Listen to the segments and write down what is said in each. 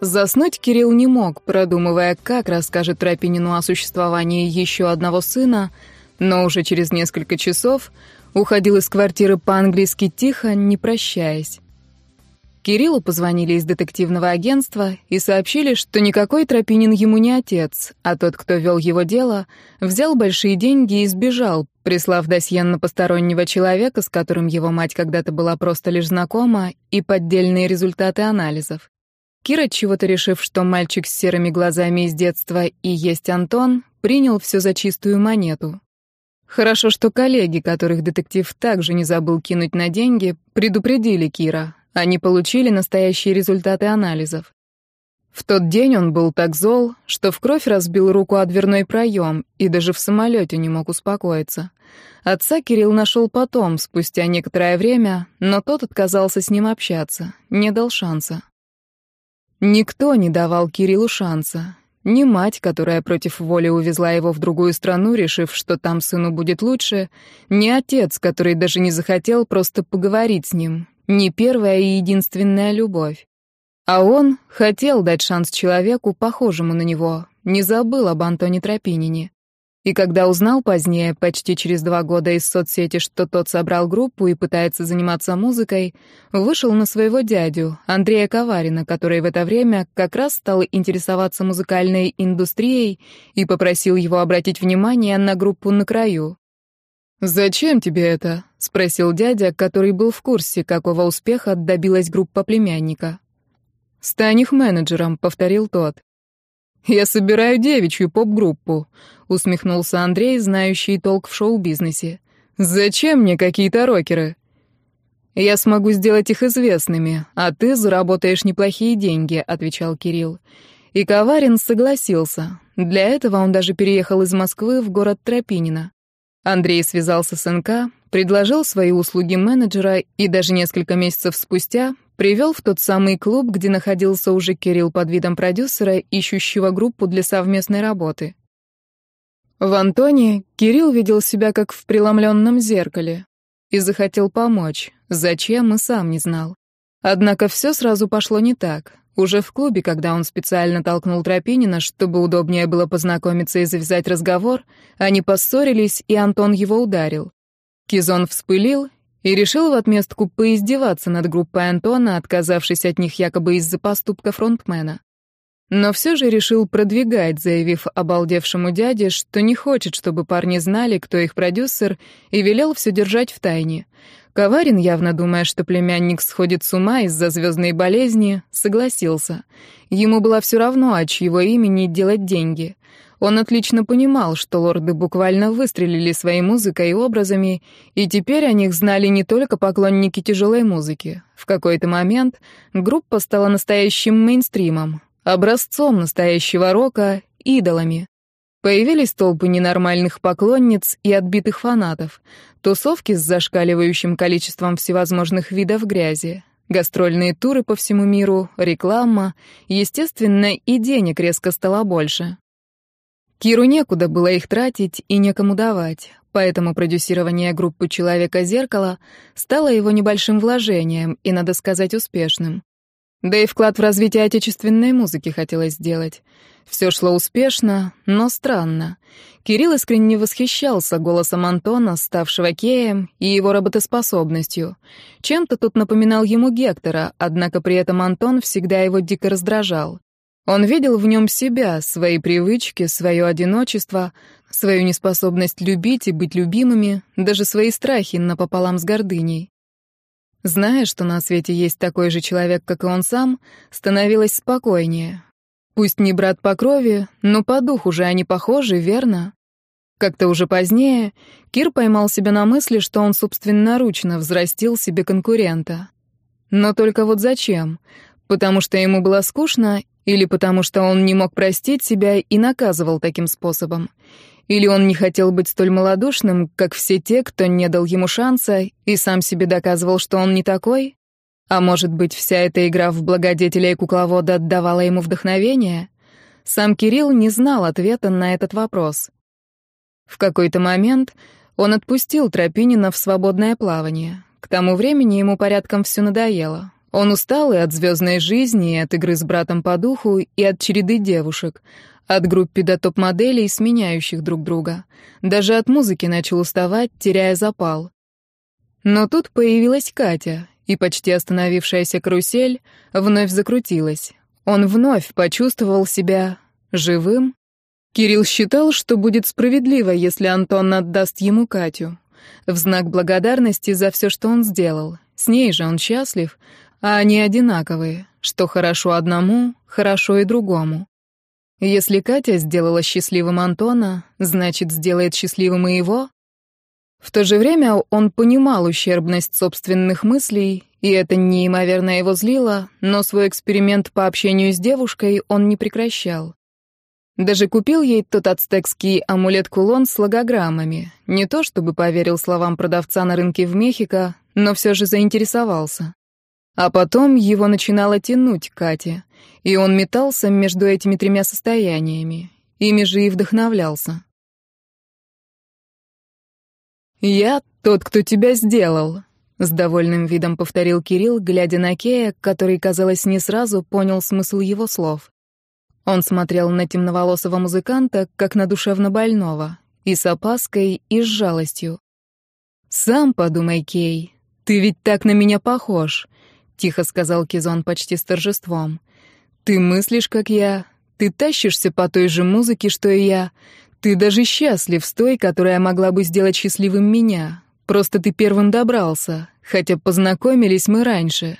Заснуть Кирилл не мог, продумывая, как расскажет Тропинину о существовании еще одного сына, но уже через несколько часов уходил из квартиры по-английски тихо, не прощаясь. Кириллу позвонили из детективного агентства и сообщили, что никакой Тропинин ему не отец, а тот, кто вел его дело, взял большие деньги и сбежал, прислав досье на постороннего человека, с которым его мать когда-то была просто лишь знакома, и поддельные результаты анализов. Кира, чего-то решив, что мальчик с серыми глазами из детства и есть Антон, принял все за чистую монету. Хорошо, что коллеги, которых детектив также не забыл кинуть на деньги, предупредили Кира. Они получили настоящие результаты анализов. В тот день он был так зол, что в кровь разбил руку о дверной проем и даже в самолете не мог успокоиться. Отца Кирилл нашел потом, спустя некоторое время, но тот отказался с ним общаться, не дал шанса. Никто не давал Кириллу шанса. Ни мать, которая против воли увезла его в другую страну, решив, что там сыну будет лучше, ни отец, который даже не захотел просто поговорить с ним, ни первая и единственная любовь. А он хотел дать шанс человеку, похожему на него, не забыл об Антоне Тропинине. И когда узнал позднее, почти через два года из соцсети, что тот собрал группу и пытается заниматься музыкой, вышел на своего дядю, Андрея Коварина, который в это время как раз стал интересоваться музыкальной индустрией и попросил его обратить внимание на группу «На краю». «Зачем тебе это?» — спросил дядя, который был в курсе, какого успеха добилась группа племянника. «Стань их менеджером», — повторил тот. «Я собираю девичью поп-группу», — усмехнулся Андрей, знающий толк в шоу-бизнесе. «Зачем мне какие-то рокеры?» «Я смогу сделать их известными, а ты заработаешь неплохие деньги», — отвечал Кирилл. И Коварин согласился. Для этого он даже переехал из Москвы в город Тропинино. Андрей связался с НК, предложил свои услуги менеджера и даже несколько месяцев спустя привел в тот самый клуб, где находился уже Кирилл под видом продюсера, ищущего группу для совместной работы. В Антоне Кирилл видел себя как в преломленном зеркале и захотел помочь, зачем и сам не знал. Однако все сразу пошло не так. Уже в клубе, когда он специально толкнул Тропинина, чтобы удобнее было познакомиться и завязать разговор, они поссорились, и Антон его ударил. Кизон вспылил и решил в отместку поиздеваться над группой Антона, отказавшись от них якобы из-за поступка фронтмена. Но все же решил продвигать, заявив обалдевшему дяде, что не хочет, чтобы парни знали, кто их продюсер, и велел все держать в тайне. Коварин, явно думая, что племянник сходит с ума из-за звездной болезни, согласился. Ему было все равно, от чьего имени делать деньги. Он отлично понимал, что лорды буквально выстрелили своей музыкой и образами, и теперь о них знали не только поклонники тяжелой музыки. В какой-то момент группа стала настоящим мейнстримом, образцом настоящего рока, идолами. Появились толпы ненормальных поклонниц и отбитых фанатов, тусовки с зашкаливающим количеством всевозможных видов грязи, гастрольные туры по всему миру, реклама, естественно, и денег резко стало больше. Киру некуда было их тратить и некому давать, поэтому продюсирование группы «Человека-зеркало» стало его небольшим вложением и, надо сказать, успешным. Да и вклад в развитие отечественной музыки хотелось сделать. Все шло успешно, но странно. Кирилл искренне восхищался голосом Антона, ставшего Кеем, и его работоспособностью. Чем-то тут напоминал ему Гектора, однако при этом Антон всегда его дико раздражал. Он видел в нем себя, свои привычки, свое одиночество, свою неспособность любить и быть любимыми, даже свои страхи напополам с гордыней. Зная, что на свете есть такой же человек, как и он сам, становилось спокойнее. Пусть не брат по крови, но по духу же они похожи, верно? Как-то уже позднее Кир поймал себя на мысли, что он собственноручно взрастил себе конкурента. Но только вот зачем? Потому что ему было скучно или потому что он не мог простить себя и наказывал таким способом? Или он не хотел быть столь малодушным, как все те, кто не дал ему шанса и сам себе доказывал, что он не такой? А может быть, вся эта игра в благодетеля и кукловода давала ему вдохновение? Сам Кирилл не знал ответа на этот вопрос. В какой-то момент он отпустил Тропинина в свободное плавание. К тому времени ему порядком все надоело. Он устал и от звездной жизни, и от игры с братом по духу, и от череды девушек, от группы до топ-моделей, сменяющих друг друга. Даже от музыки начал уставать, теряя запал. Но тут появилась Катя, и почти остановившаяся карусель вновь закрутилась. Он вновь почувствовал себя живым. Кирилл считал, что будет справедливо, если Антон отдаст ему Катю. В знак благодарности за все, что он сделал. С ней же он счастлив, а они одинаковые. Что хорошо одному, хорошо и другому. Если Катя сделала счастливым Антона, значит, сделает счастливым и его? В то же время он понимал ущербность собственных мыслей, и это неимоверно его злило, но свой эксперимент по общению с девушкой он не прекращал. Даже купил ей тот ацтекский амулет-кулон с логограммами. Не то чтобы поверил словам продавца на рынке в Мехико, но все же заинтересовался. А потом его начинало тянуть к Кате, и он метался между этими тремя состояниями, ими же и вдохновлялся. «Я тот, кто тебя сделал», — с довольным видом повторил Кирилл, глядя на Кея, который, казалось, не сразу понял смысл его слов. Он смотрел на темноволосого музыканта, как на душевно больного, и с опаской, и с жалостью. «Сам подумай, Кей, ты ведь так на меня похож», — тихо сказал Кизон почти с торжеством. «Ты мыслишь, как я, ты тащишься по той же музыке, что и я, ты даже счастлив с той, которая могла бы сделать счастливым меня. Просто ты первым добрался, хотя познакомились мы раньше.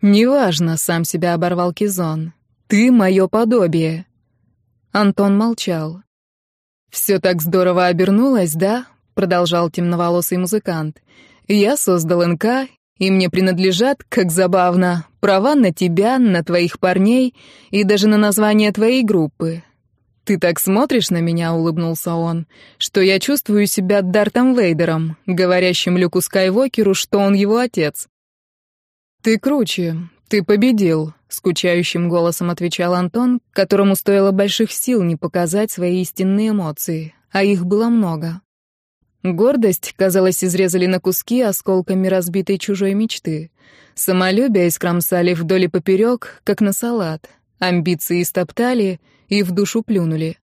Неважно, сам себя оборвал Кизон. Ты мое подобие. Антон молчал. Все так здорово обернулось, да? Продолжал темноволосый музыкант. Я создал НК, и мне принадлежат, как забавно, права на тебя, на твоих парней и даже на название твоей группы. «Ты так смотришь на меня», — улыбнулся он, «что я чувствую себя Дартом Вейдером, говорящим Люку Скайвокеру, что он его отец». «Ты круче, ты победил», — скучающим голосом отвечал Антон, которому стоило больших сил не показать свои истинные эмоции, а их было много. Гордость, казалось, изрезали на куски осколками разбитой чужой мечты. Самолюбие искромсали вдоль и поперек, как на салат. Амбиции истоптали — и в душу плюнули.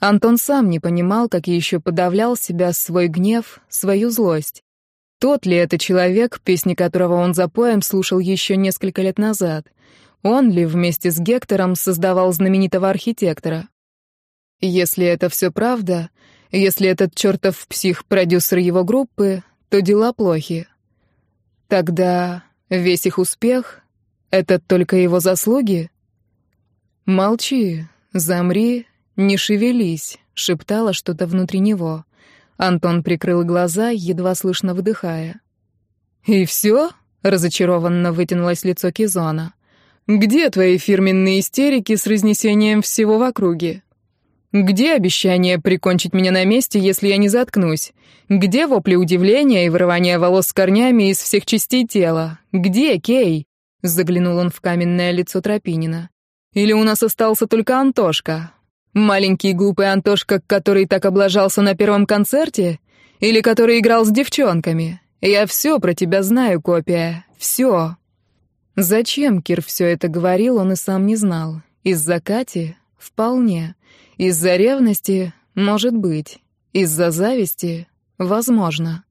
Антон сам не понимал, как еще подавлял себя свой гнев, свою злость. Тот ли это человек, песни которого он за поем слушал еще несколько лет назад? Он ли вместе с Гектором создавал знаменитого архитектора? Если это все правда, если этот чертов псих продюсер его группы, то дела плохи. Тогда весь их успех — это только его заслуги? Молчи, «Замри, не шевелись», — шептала что-то внутри него. Антон прикрыл глаза, едва слышно выдыхая. «И все?» — разочарованно вытянулось лицо Кизона. «Где твои фирменные истерики с разнесением всего в округе? Где обещание прикончить меня на месте, если я не заткнусь? Где вопли удивления и вырывание волос с корнями из всех частей тела? Где, Кей?» Заглянул он в каменное лицо Тропинина. Или у нас остался только Антошка? Маленький глупый Антошка, который так облажался на первом концерте? Или который играл с девчонками? Я все про тебя знаю, копия. Все. Зачем Кир все это говорил, он и сам не знал. Из-за Кати? Вполне. Из-за ревности? Может быть. Из-за зависти? Возможно.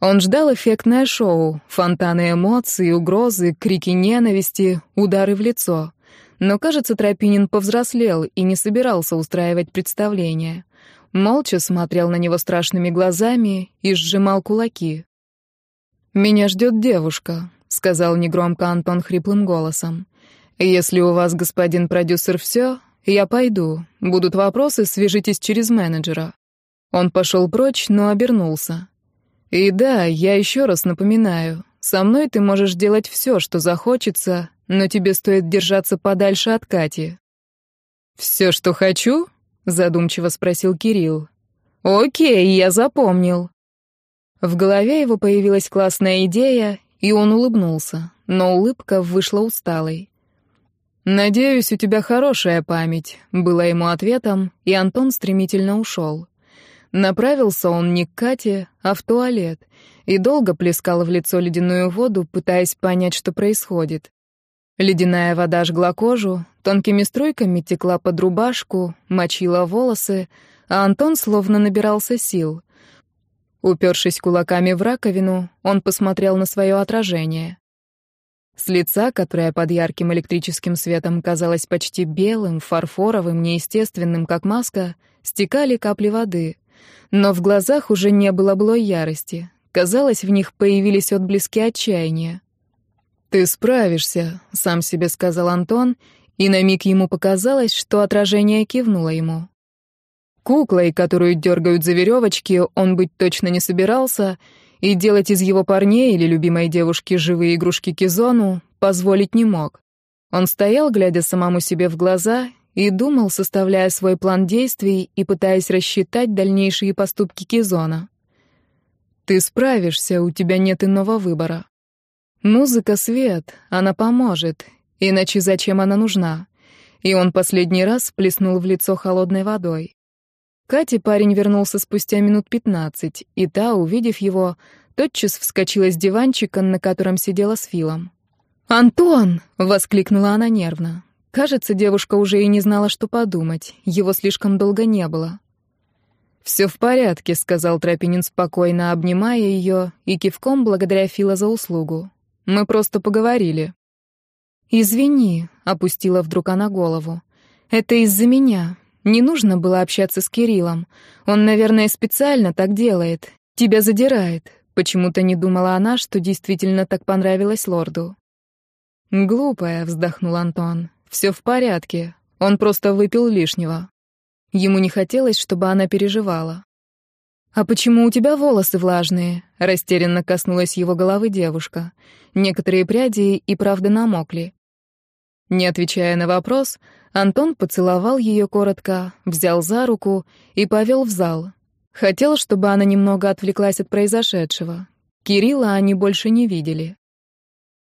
Он ждал эффектное шоу, фонтаны эмоций, угрозы, крики ненависти, удары в лицо. Но, кажется, Тропинин повзрослел и не собирался устраивать представление. Молча смотрел на него страшными глазами и сжимал кулаки. «Меня ждет девушка», — сказал негромко Антон хриплым голосом. «Если у вас, господин продюсер, все, я пойду. Будут вопросы, свяжитесь через менеджера». Он пошел прочь, но обернулся. «И да, я еще раз напоминаю, со мной ты можешь делать все, что захочется, но тебе стоит держаться подальше от Кати». «Все, что хочу?» — задумчиво спросил Кирилл. «Окей, я запомнил». В голове его появилась классная идея, и он улыбнулся, но улыбка вышла усталой. «Надеюсь, у тебя хорошая память», — было ему ответом, и Антон стремительно ушел. Направился он не к Кате, а в туалет, и долго плескал в лицо ледяную воду, пытаясь понять, что происходит. Ледяная вода жгла кожу, тонкими струйками текла под рубашку, мочила волосы, а Антон словно набирался сил. Упершись кулаками в раковину, он посмотрел на свое отражение. С лица, которое под ярким электрическим светом казалось почти белым, фарфоровым, неестественным, как маска, стекали капли воды. Но в глазах уже не было былой ярости. Казалось, в них появились отблески отчаяния. «Ты справишься», — сам себе сказал Антон, и на миг ему показалось, что отражение кивнуло ему. Куклой, которую дергают за веревочки, он быть точно не собирался — и делать из его парней или любимой девушки живые игрушки Кизону позволить не мог. Он стоял, глядя самому себе в глаза, и думал, составляя свой план действий и пытаясь рассчитать дальнейшие поступки Кизона. «Ты справишься, у тебя нет иного выбора. Музыка — свет, она поможет, иначе зачем она нужна?» И он последний раз плеснул в лицо холодной водой. Кате парень вернулся спустя минут пятнадцать, и та, увидев его, тотчас вскочила с диванчика, на котором сидела с Филом. «Антон!» — воскликнула она нервно. Кажется, девушка уже и не знала, что подумать. Его слишком долго не было. «Все в порядке», — сказал Тропинин спокойно, обнимая ее и кивком благодаря Фила за услугу. «Мы просто поговорили». «Извини», — опустила вдруг она голову. «Это из-за меня. Не нужно было общаться с Кириллом. Он, наверное, специально так делает. Тебя задирает. Почему-то не думала она, что действительно так понравилось лорду. «Глупая», — вздохнул Антон. «Все в порядке. Он просто выпил лишнего». Ему не хотелось, чтобы она переживала. «А почему у тебя волосы влажные?» — растерянно коснулась его головы девушка. Некоторые пряди и правда намокли. Не отвечая на вопрос, Антон поцеловал ее коротко, взял за руку и повел в зал. Хотел, чтобы она немного отвлеклась от произошедшего. Кирилла они больше не видели.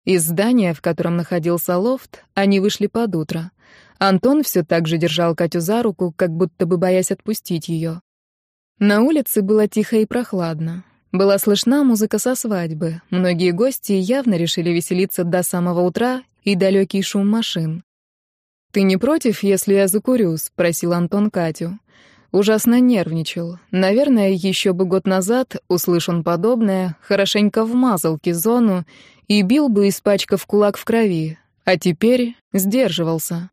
Из здания, в котором находился лофт, они вышли под утро. Антон все так же держал Катю за руку, как будто бы боясь отпустить ее. На улице было тихо и прохладно. Была слышна музыка со свадьбы. Многие гости явно решили веселиться до самого утра и далекий шум машин. «Ты не против, если я закурю?» — спросил Антон Катю. Ужасно нервничал. Наверное, еще бы год назад, услышан подобное, хорошенько вмазал кизону и бил бы, испачкав кулак в крови. А теперь сдерживался.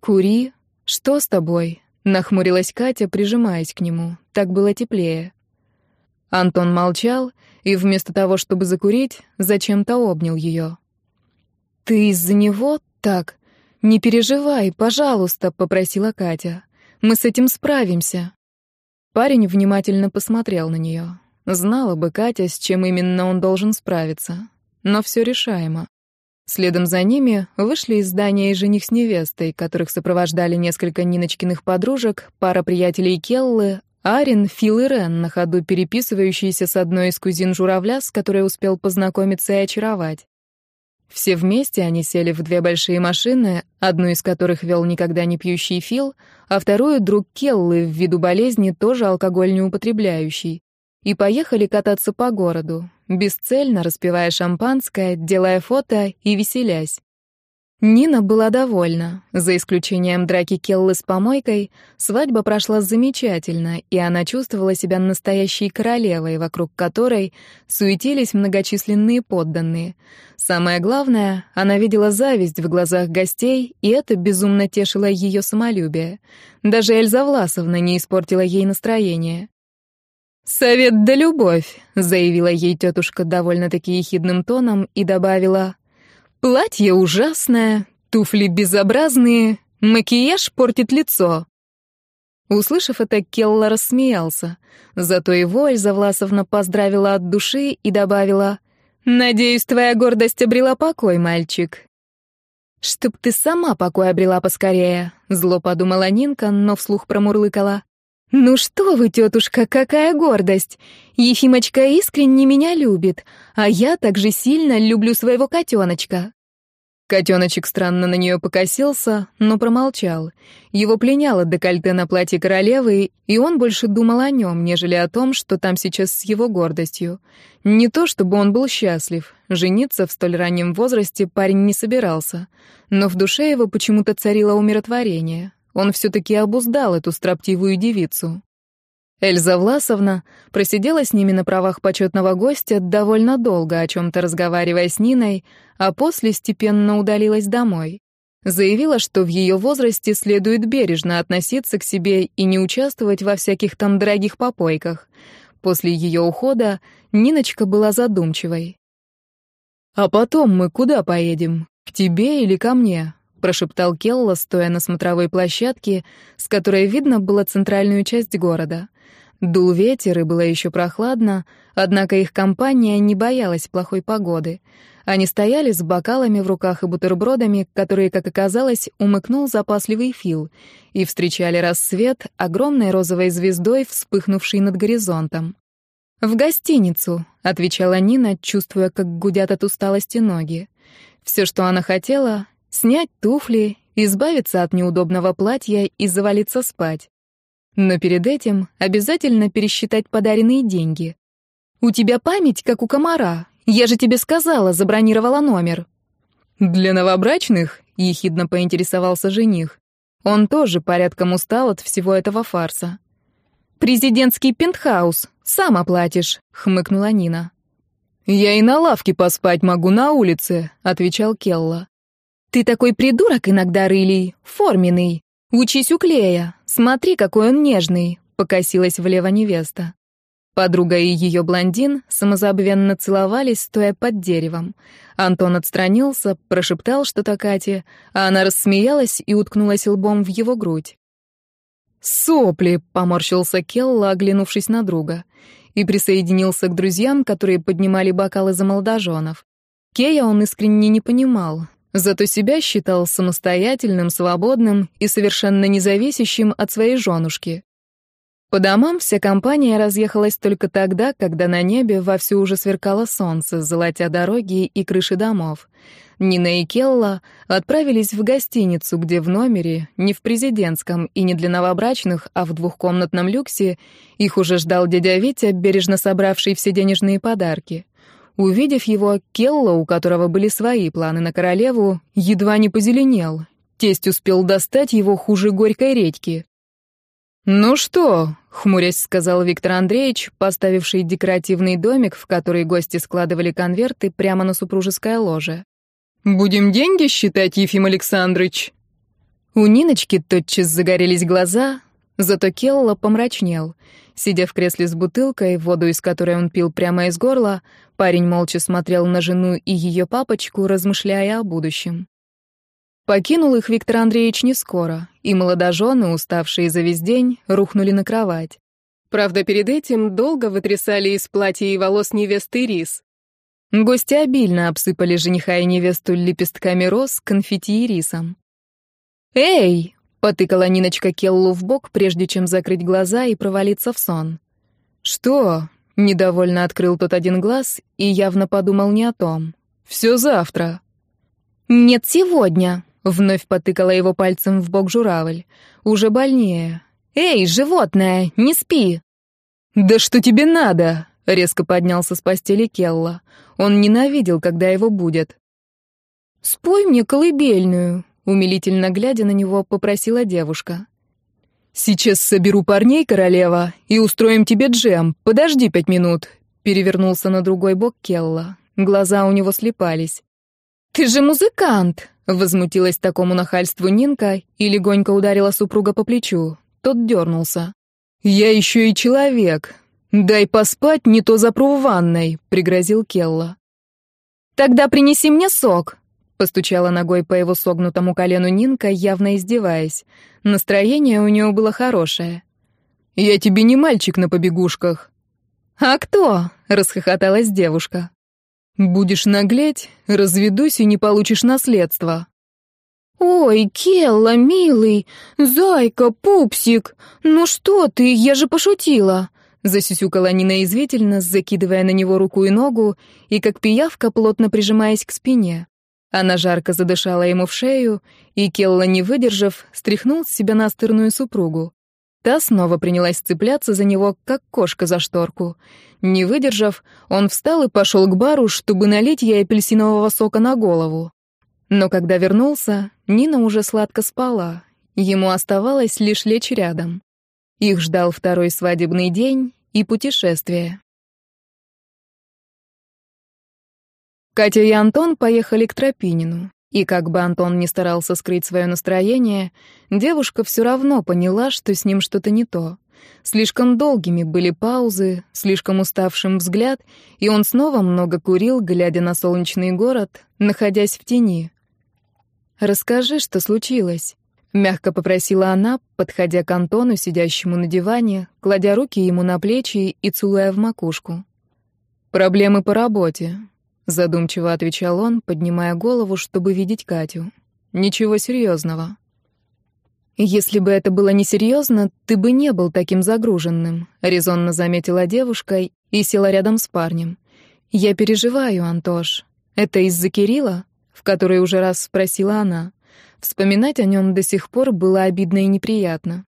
«Кури? Что с тобой?» — нахмурилась Катя, прижимаясь к нему. Так было теплее. Антон молчал и вместо того, чтобы закурить, зачем-то обнял ее. «Ты из-за него так? Не переживай, пожалуйста», — попросила Катя. «Мы с этим справимся». Парень внимательно посмотрел на нее. Знала бы Катя, с чем именно он должен справиться. Но все решаемо. Следом за ними вышли из здания и жених с невестой, которых сопровождали несколько Ниночкиных подружек, пара приятелей Келлы, Арин, Фил и Рен, на ходу переписывающиеся с одной из кузин журавля, с которой успел познакомиться и очаровать. Все вместе они сели в две большие машины, одну из которых вел никогда не пьющий Фил, а вторую — друг Келлы, ввиду болезни тоже алкоголь не употребляющий, и поехали кататься по городу, бесцельно распивая шампанское, делая фото и веселясь. Нина была довольна. За исключением драки Келлы с помойкой, свадьба прошла замечательно, и она чувствовала себя настоящей королевой, вокруг которой суетились многочисленные подданные. Самое главное, она видела зависть в глазах гостей, и это безумно тешило ее самолюбие. Даже Эльза Власовна не испортила ей настроение. «Совет да любовь», — заявила ей тетушка довольно-таки ехидным тоном и добавила Платье ужасное, туфли безобразные, макияж портит лицо. Услышав это, Келла рассмеялся. Зато его Эльза Власовна поздравила от души и добавила, «Надеюсь, твоя гордость обрела покой, мальчик». «Чтоб ты сама покой обрела поскорее», — зло подумала Нинка, но вслух промурлыкала. «Ну что вы, тетушка, какая гордость! Ефимочка искренне меня любит, а я так же сильно люблю своего котеночка». Котеночек странно на нее покосился, но промолчал. Его пленяло декольте на платье королевы, и он больше думал о нем, нежели о том, что там сейчас с его гордостью. Не то чтобы он был счастлив. Жениться в столь раннем возрасте парень не собирался. Но в душе его почему-то царило умиротворение. Он все-таки обуздал эту строптивую девицу. Эльза Власовна просидела с ними на правах почетного гостя довольно долго, о чем-то разговаривая с Ниной, а после степенно удалилась домой. Заявила, что в ее возрасте следует бережно относиться к себе и не участвовать во всяких там дорогих попойках. После ее ухода Ниночка была задумчивой. «А потом мы куда поедем? К тебе или ко мне?» Прошептал Келла, стоя на смотровой площадке, с которой видно было центральную часть города. Дул ветер, и было еще прохладно, однако их компания не боялась плохой погоды. Они стояли с бокалами в руках и бутербродами, которые, как оказалось, умыкнул запасливый Фил, и встречали рассвет огромной розовой звездой, вспыхнувшей над горизонтом. «В гостиницу», — отвечала Нина, чувствуя, как гудят от усталости ноги. Все, что она хотела — снять туфли, избавиться от неудобного платья и завалиться спать. Но перед этим обязательно пересчитать подаренные деньги. «У тебя память, как у комара. Я же тебе сказала, забронировала номер». «Для новобрачных?» — ехидно поинтересовался жених. Он тоже порядком устал от всего этого фарса. «Президентский пентхаус. Сам оплатишь», — хмыкнула Нина. «Я и на лавке поспать могу на улице», — отвечал Келла. «Ты такой придурок иногда, Рылий, форменный. «Учись у Клея. Смотри, какой он нежный», — покосилась влево невеста. Подруга и ее блондин самозабвенно целовались, стоя под деревом. Антон отстранился, прошептал что-то Кате, а она рассмеялась и уткнулась лбом в его грудь. «Сопли!» — поморщился Келла, оглянувшись на друга, и присоединился к друзьям, которые поднимали бокалы за молодоженов. Кея он искренне не понимал, Зато себя считал самостоятельным, свободным и совершенно независящим от своей женушки. По домам вся компания разъехалась только тогда, когда на небе вовсю уже сверкало солнце, золотя дороги и крыши домов. Нина и Келла отправились в гостиницу, где в номере, не в президентском и не для новобрачных, а в двухкомнатном люксе, их уже ждал дядя Витя, бережно собравший все денежные подарки. Увидев его, Келла, у которого были свои планы на королеву, едва не позеленел. Тесть успел достать его хуже горькой редьки. «Ну что?» — хмурясь сказал Виктор Андреевич, поставивший декоративный домик, в который гости складывали конверты прямо на супружеское ложе. «Будем деньги считать, Ефим Александрович?» У Ниночки тотчас загорелись глаза, зато Келла помрачнел — Сидя в кресле с бутылкой, воду из которой он пил прямо из горла, парень молча смотрел на жену и ее папочку, размышляя о будущем. Покинул их Виктор Андреевич не скоро, и молодожены, уставшие за весь день, рухнули на кровать. Правда, перед этим долго вытрясали из платья и волос невесты рис. Гости обильно обсыпали жениха и невесту лепестками роз, конфетти и рисом. «Эй!» Потыкала Ниночка Келлу в бок, прежде чем закрыть глаза и провалиться в сон. «Что?» — недовольно открыл тот один глаз и явно подумал не о том. «Все завтра». «Нет, сегодня», — вновь потыкала его пальцем в бок журавль. «Уже больнее. Эй, животное, не спи!» «Да что тебе надо?» — резко поднялся с постели Келла. Он ненавидел, когда его будет. «Спой мне колыбельную», Умилительно глядя на него, попросила девушка. «Сейчас соберу парней, королева, и устроим тебе джем. Подожди пять минут», — перевернулся на другой бок Келла. Глаза у него слепались. «Ты же музыкант!» — возмутилась такому нахальству Нинка и легонько ударила супруга по плечу. Тот дернулся. «Я еще и человек. Дай поспать, не то запру в ванной», — пригрозил Келла. «Тогда принеси мне сок», Постучала ногой по его согнутому колену Нинка, явно издеваясь. Настроение у нее было хорошее. «Я тебе не мальчик на побегушках». «А кто?» — расхохоталась девушка. «Будешь наглеть, разведусь и не получишь наследство». «Ой, Келла, милый, зайка, пупсик, ну что ты, я же пошутила!» Засюсюкала Нина извительно, закидывая на него руку и ногу, и как пиявка, плотно прижимаясь к спине. Она жарко задышала ему в шею, и Келла, не выдержав, стряхнул с себя настырную супругу. Та снова принялась цепляться за него, как кошка за шторку. Не выдержав, он встал и пошел к бару, чтобы налить ей апельсинового сока на голову. Но когда вернулся, Нина уже сладко спала. Ему оставалось лишь лечь рядом. Их ждал второй свадебный день и путешествие. Катя и Антон поехали к Тропинину. И как бы Антон не старался скрыть свое настроение, девушка все равно поняла, что с ним что-то не то. Слишком долгими были паузы, слишком уставшим взгляд, и он снова много курил, глядя на солнечный город, находясь в тени. «Расскажи, что случилось», — мягко попросила она, подходя к Антону, сидящему на диване, кладя руки ему на плечи и целуя в макушку. «Проблемы по работе. Задумчиво отвечал он, поднимая голову, чтобы видеть Катю. Ничего серьезного. Если бы это было несерьезно, ты бы не был таким загруженным, резонно заметила девушка и села рядом с парнем. Я переживаю, Антош. Это из-за Кирилла? В который уже раз спросила она. Вспоминать о нем до сих пор было обидно и неприятно.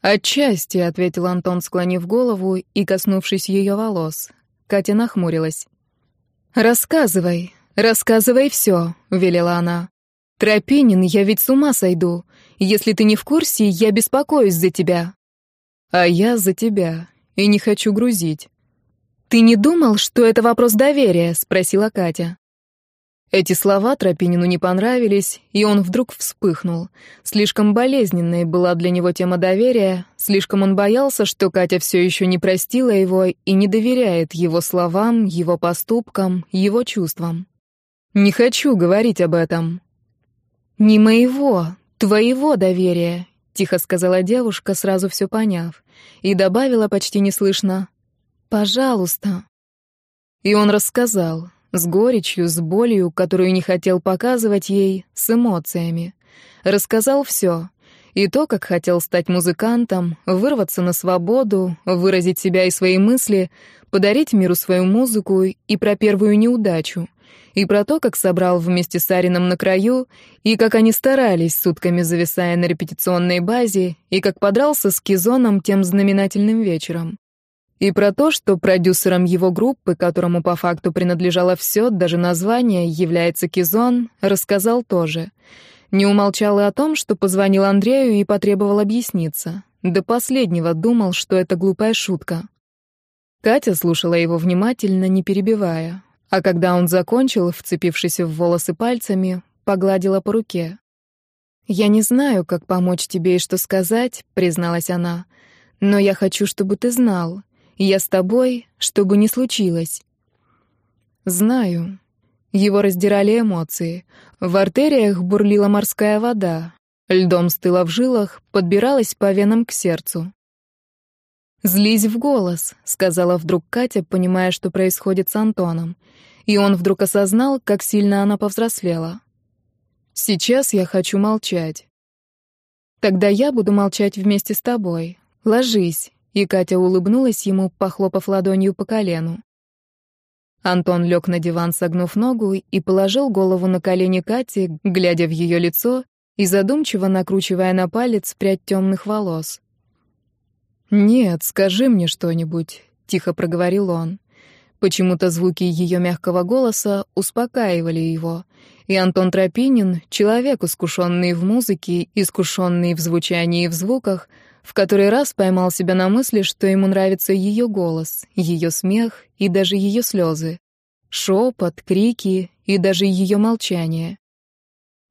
«Отчасти», — ответил Антон, склонив голову и коснувшись ее волос. Катя нахмурилась. «Рассказывай, рассказывай все», — велела она. «Тропинин, я ведь с ума сойду. Если ты не в курсе, я беспокоюсь за тебя». «А я за тебя. И не хочу грузить». «Ты не думал, что это вопрос доверия?» — спросила Катя. Эти слова Тропинину не понравились, и он вдруг вспыхнул. Слишком болезненной была для него тема доверия, слишком он боялся, что Катя все еще не простила его и не доверяет его словам, его поступкам, его чувствам. «Не хочу говорить об этом». «Не моего, твоего доверия», — тихо сказала девушка, сразу все поняв, и добавила почти неслышно «пожалуйста». И он рассказал, с горечью, с болью, которую не хотел показывать ей, с эмоциями. Рассказал все. И то, как хотел стать музыкантом, вырваться на свободу, выразить себя и свои мысли, подарить миру свою музыку и про первую неудачу. И про то, как собрал вместе с Арином на краю, и как они старались, сутками зависая на репетиционной базе, и как подрался с Кизоном тем знаменательным вечером. И про то, что продюсером его группы, которому по факту принадлежало все, даже название, является Кизон, рассказал тоже. Не умолчал и о том, что позвонил Андрею и потребовал объясниться. До последнего думал, что это глупая шутка. Катя слушала его внимательно, не перебивая. А когда он закончил, вцепившись в волосы пальцами, погладила по руке. «Я не знаю, как помочь тебе и что сказать», — призналась она. «Но я хочу, чтобы ты знал. Я с тобой, что бы ни случилось. Знаю. Его раздирали эмоции. В артериях бурлила морская вода. Льдом стыла в жилах, подбиралась по венам к сердцу. «Злись в голос», — сказала вдруг Катя, понимая, что происходит с Антоном. И он вдруг осознал, как сильно она повзрослела. «Сейчас я хочу молчать». «Тогда я буду молчать вместе с тобой. Ложись, и Катя улыбнулась ему, похлопав ладонью по колену. Антон лег на диван, согнув ногу, и положил голову на колени Кати, глядя в ее лицо и задумчиво накручивая на палец прядь темных волос. «Нет, скажи мне что-нибудь», — тихо проговорил он. Почему-то звуки ее мягкого голоса успокаивали его, и Антон Тропинин, человек, искушенный в музыке, искушенный в звучании и в звуках, в который раз поймал себя на мысли, что ему нравится ее голос, ее смех и даже ее слезы. Шепот, крики и даже ее молчание.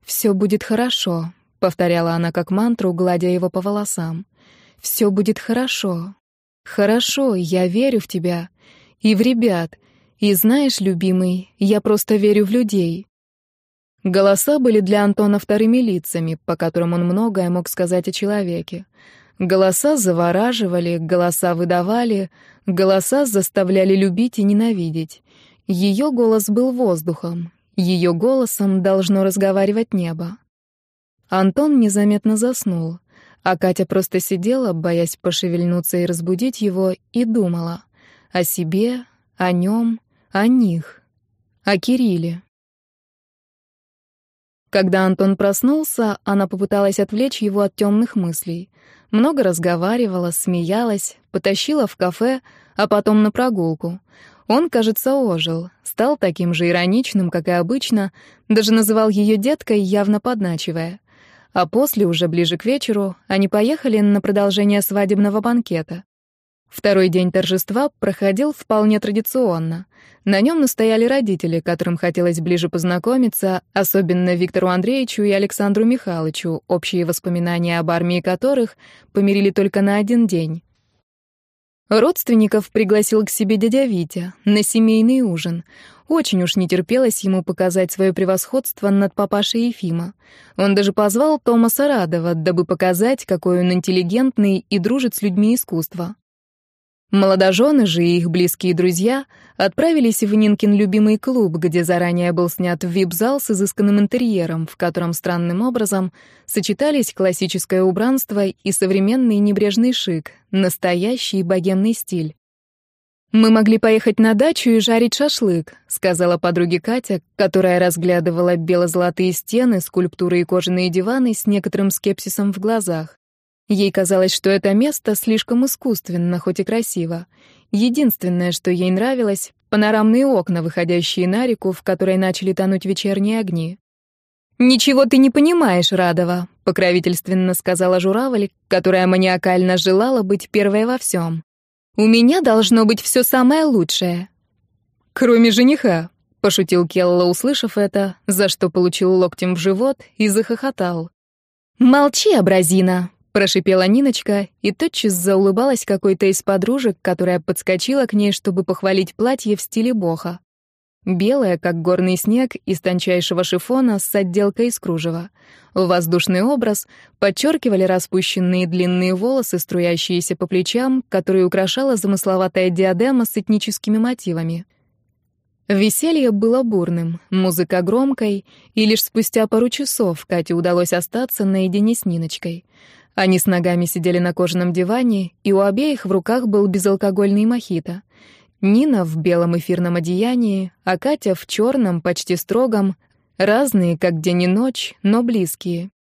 «Все будет хорошо», — повторяла она как мантру, гладя его по волосам. «Все будет хорошо. Хорошо, я верю в тебя. И в ребят. И знаешь, любимый, я просто верю в людей». Голоса были для Антона вторыми лицами, по которым он многое мог сказать о человеке. Голоса завораживали, голоса выдавали, голоса заставляли любить и ненавидеть. Ее голос был воздухом, ее голосом должно разговаривать небо. Антон незаметно заснул, а Катя просто сидела, боясь пошевельнуться и разбудить его, и думала о себе, о нем, о них, о Кирилле. Когда Антон проснулся, она попыталась отвлечь его от темных мыслей. Много разговаривала, смеялась, потащила в кафе, а потом на прогулку. Он, кажется, ожил, стал таким же ироничным, как и обычно, даже называл ее деткой, явно подначивая. А после, уже ближе к вечеру, они поехали на продолжение свадебного банкета. Второй день торжества проходил вполне традиционно. На нем настояли родители, которым хотелось ближе познакомиться, особенно Виктору Андреевичу и Александру Михайловичу, общие воспоминания об армии которых помирили только на один день. Родственников пригласил к себе дядя Витя на семейный ужин. Очень уж не терпелось ему показать свое превосходство над папашей Ефима. Он даже позвал Томаса Радова, дабы показать, какой он интеллигентный и дружит с людьми искусства. Молодожены же и их близкие друзья отправились в Нинкин любимый клуб, где заранее был снят вип-зал с изысканным интерьером, в котором странным образом сочетались классическое убранство и современный небрежный шик, настоящий богемный стиль. «Мы могли поехать на дачу и жарить шашлык», — сказала подруге Катя, которая разглядывала бело-золотые стены, скульптуры и кожаные диваны с некоторым скепсисом в глазах. Ей казалось, что это место слишком искусственно, хоть и красиво. Единственное, что ей нравилось — панорамные окна, выходящие на реку, в которой начали тонуть вечерние огни. «Ничего ты не понимаешь, Радова», — покровительственно сказала журавль, которая маниакально желала быть первой во всем. «У меня должно быть все самое лучшее». «Кроме жениха», — пошутил Келла, услышав это, за что получил локтем в живот и захохотал. «Молчи, абразина», Прошипела Ниночка и тотчас заулыбалась какой-то из подружек, которая подскочила к ней, чтобы похвалить платье в стиле боха. Белое, как горный снег, из тончайшего шифона с отделкой из кружева. Воздушный образ подчеркивали распущенные длинные волосы, струящиеся по плечам, которые украшала замысловатая диадема с этническими мотивами. Веселье было бурным, музыка громкой, и лишь спустя пару часов Кате удалось остаться наедине с Ниночкой. Они с ногами сидели на кожаном диване, и у обеих в руках был безалкогольный мохито. Нина в белом эфирном одеянии, а Катя в черном, почти строгом, разные, как день и ночь, но близкие.